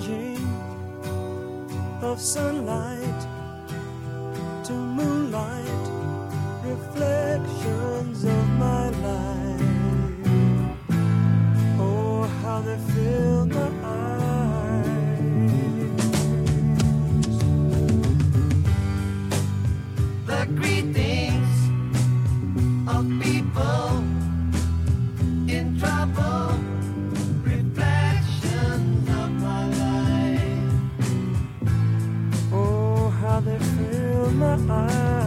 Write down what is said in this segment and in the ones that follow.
changing of sunlight to moonlight reflection. my eyes.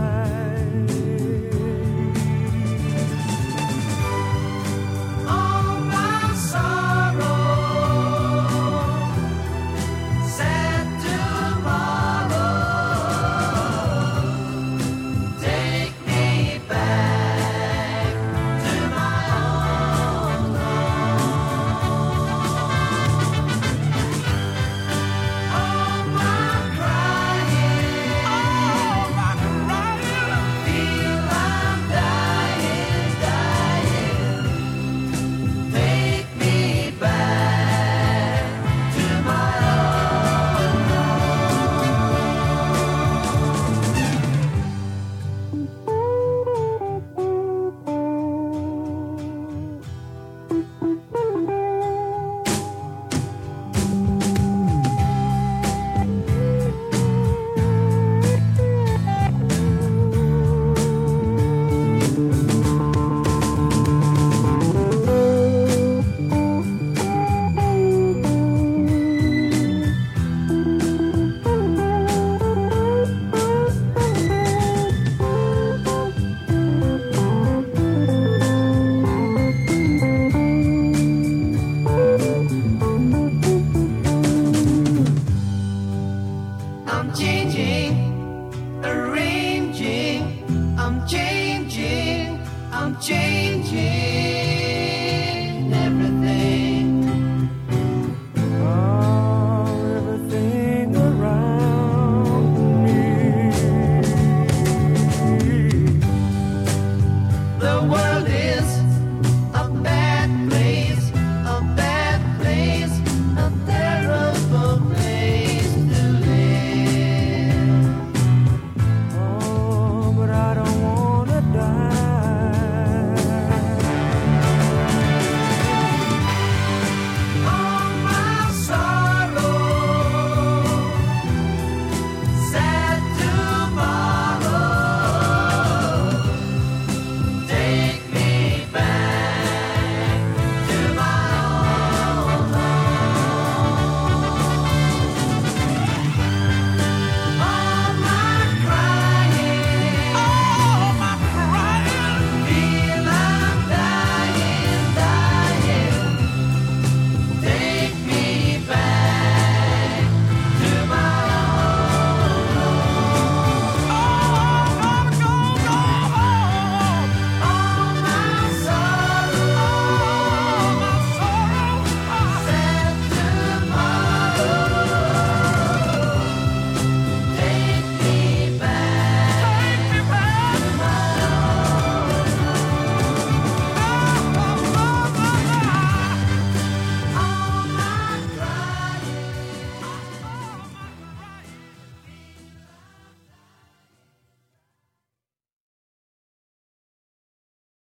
Jesus.